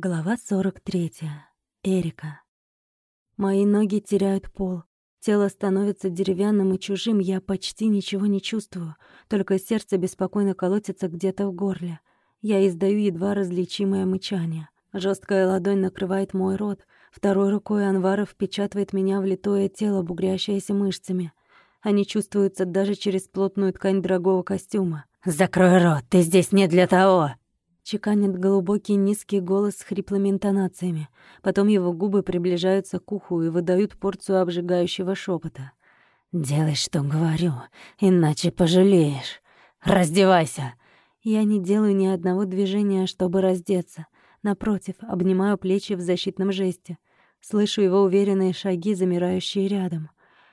Глава 43. Эрика. Мои ноги теряют пол. Тело становится деревянным и чужим, я почти ничего не чувствую, только сердце беспокойно колотится где-то в горле. Я издаю едва различимое мычание. Жесткая ладонь накрывает мой рот, второй рукой Анваров впечатывает меня в литое тело, бугрящееся мышцами. Они чувствуются даже через плотную ткань дорогого костюма. «Закрой рот, ты здесь не для того!» Чеканит глубокий низкий голос с хриплыми интонациями. Потом его губы приближаются к уху и выдают порцию обжигающего шепота. «Делай, что говорю, иначе пожалеешь. Раздевайся!» Я не делаю ни одного движения, чтобы раздеться. Напротив, обнимаю плечи в защитном жесте. Слышу его уверенные шаги, замирающие рядом.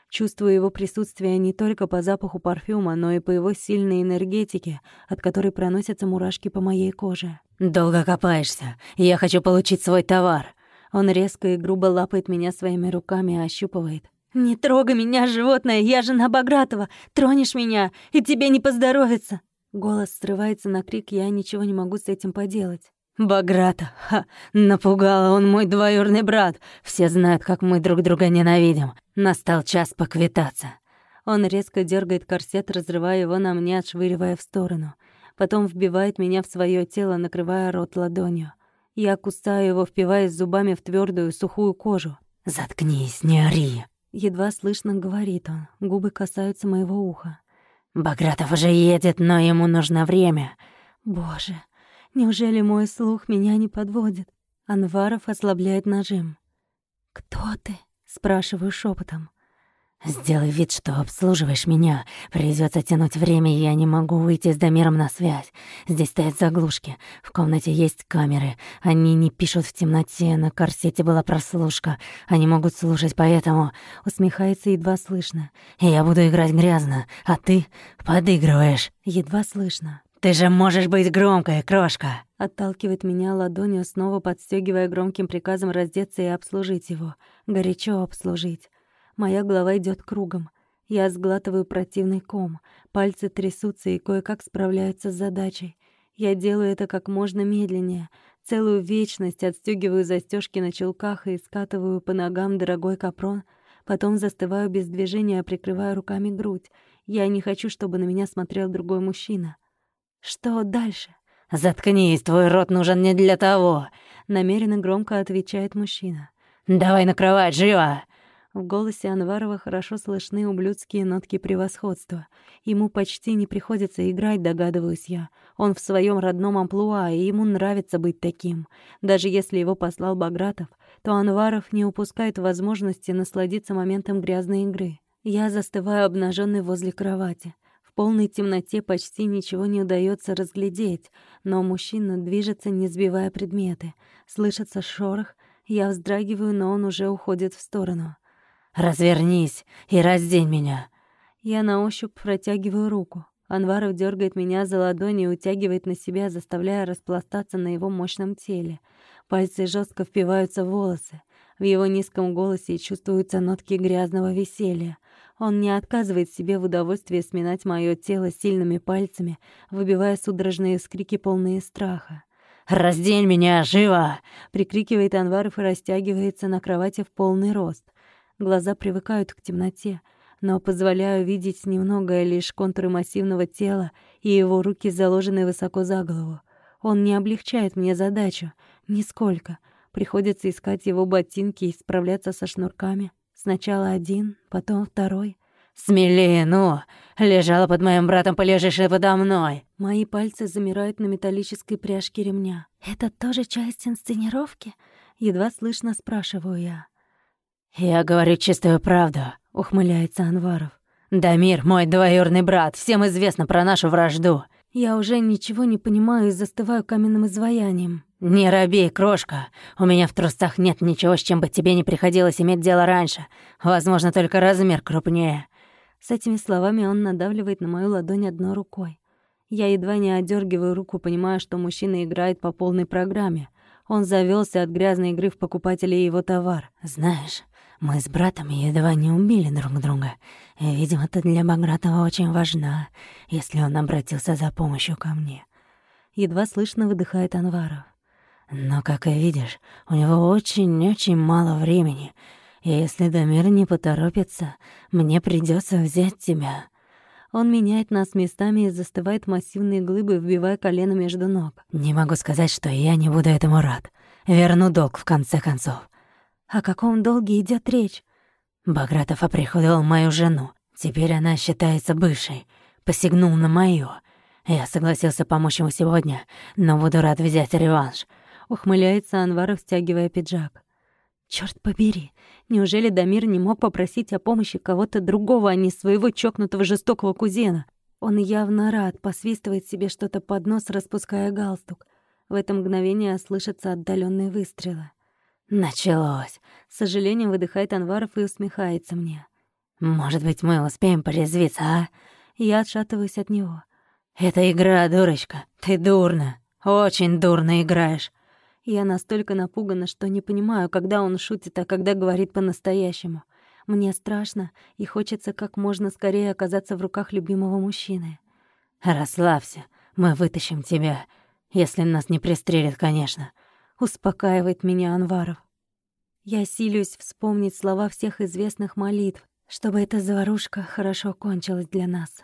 Чувствую его присутствие не только по запаху парфюма, но и по его сильной энергетике, от которой проносятся мурашки по моей коже. «Долго копаешься. Я хочу получить свой товар». Он резко и грубо лапает меня своими руками и ощупывает. «Не трогай меня, животное! Я жена Багратова! Тронешь меня, и тебе не поздоровится!» Голос срывается на крик, я ничего не могу с этим поделать. Баграта, ха, напугала он мой двоюродный брат. Все знают, как мы друг друга ненавидим. Настал час поквитаться. Он резко дергает корсет, разрывая его на мне, отшвыривая в сторону. Потом вбивает меня в свое тело, накрывая рот ладонью. Я кусаю его, впиваясь зубами в твердую сухую кожу. «Заткнись, не ори!» Едва слышно говорит он. Губы касаются моего уха. «Багратов уже едет, но ему нужно время». «Боже, Неужели мой слух меня не подводит? Анваров ослабляет нажим. «Кто ты?» — спрашиваю шепотом. «Сделай вид, что обслуживаешь меня. Придётся тянуть время, и я не могу выйти с Дамиром на связь. Здесь стоят заглушки. В комнате есть камеры. Они не пишут в темноте, на корсете была прослушка. Они могут слушать, поэтому...» Усмехается едва слышно. «Я буду играть грязно, а ты подыгрываешь». Едва слышно. «Ты же можешь быть громкой, крошка!» Отталкивает меня ладонью, снова подстегивая громким приказом раздеться и обслужить его. Горячо обслужить. Моя голова идет кругом. Я сглатываю противный ком. Пальцы трясутся и кое-как справляются с задачей. Я делаю это как можно медленнее. Целую вечность отстегиваю застежки на чулках и скатываю по ногам дорогой капрон. Потом застываю без движения, прикрывая руками грудь. Я не хочу, чтобы на меня смотрел другой мужчина. Что дальше? «Заткнись, твой рот нужен не для того!» Намеренно громко отвечает мужчина. «Давай на кровать, живо!» В голосе Анварова хорошо слышны ублюдские нотки превосходства. Ему почти не приходится играть, догадываюсь я. Он в своем родном амплуа, и ему нравится быть таким. Даже если его послал Багратов, то Анваров не упускает возможности насладиться моментом грязной игры. Я застываю обнаженной возле кровати полной темноте почти ничего не удается разглядеть, но мужчина движется, не сбивая предметы. Слышится шорох, я вздрагиваю, но он уже уходит в сторону. «Развернись и раздень меня!» Я на ощупь протягиваю руку. Анваров дергает меня за ладони и утягивает на себя, заставляя распластаться на его мощном теле. Пальцы жестко впиваются в волосы. В его низком голосе чувствуются нотки грязного веселья. Он не отказывает себе в удовольствии сминать моё тело сильными пальцами, выбивая судорожные скрики, полные страха. «Раздень меня, живо!» — прикрикивает Анваров и растягивается на кровати в полный рост. Глаза привыкают к темноте, но позволяю видеть немногое лишь контуры массивного тела и его руки, заложенные высоко за голову. Он не облегчает мне задачу, нисколько. Приходится искать его ботинки и справляться со шнурками. Сначала один, потом второй. «Смелее, ну! Лежала под моим братом, полежишь и подо мной!» Мои пальцы замирают на металлической пряжке ремня. «Это тоже часть инсценировки?» Едва слышно спрашиваю я. «Я говорю чистую правду», — ухмыляется Анваров. «Дамир, мой двоюродный брат, всем известно про нашу вражду». Я уже ничего не понимаю и застываю каменным изваянием. «Не робей, крошка. У меня в трусах нет ничего, с чем бы тебе не приходилось иметь дело раньше. Возможно, только размер крупнее». С этими словами он надавливает на мою ладонь одной рукой. Я едва не одергиваю руку, понимая, что мужчина играет по полной программе. Он завелся от грязной игры в покупателя и его товар. «Знаешь, мы с братом едва не убили друг друга. И, видимо, это для Багратова очень важно, если он обратился за помощью ко мне». Едва слышно выдыхает Анваров. Но, как и видишь, у него очень-очень мало времени, и если Дамир не поторопится, мне придется взять тебя». Он меняет нас местами и застывает массивные глыбы, вбивая колено между ног. «Не могу сказать, что я не буду этому рад. Верну долг, в конце концов». «О каком долге идет речь?» Багратов оприходовал мою жену. Теперь она считается бывшей. Посягнул на мою. Я согласился помочь ему сегодня, но буду рад взять реванш. Ухмыляется Анваров, стягивая пиджак. Черт побери, неужели Дамир не мог попросить о помощи кого-то другого, а не своего чокнутого жестокого кузена? Он явно рад, посвистывает себе что-то под нос, распуская галстук. В это мгновение слышатся отдаленные выстрелы. «Началось!» — с сожалением выдыхает Анваров и усмехается мне. «Может быть, мы успеем порезвиться, а?» Я отшатываюсь от него. «Это игра, дурочка. Ты дурно. Очень дурно играешь. Я настолько напугана, что не понимаю, когда он шутит, а когда говорит по-настоящему. Мне страшно, и хочется как можно скорее оказаться в руках любимого мужчины. «Расслабься, мы вытащим тебя. Если нас не пристрелят, конечно», — успокаивает меня Анваров. Я силюсь вспомнить слова всех известных молитв, чтобы эта заварушка хорошо кончилась для нас.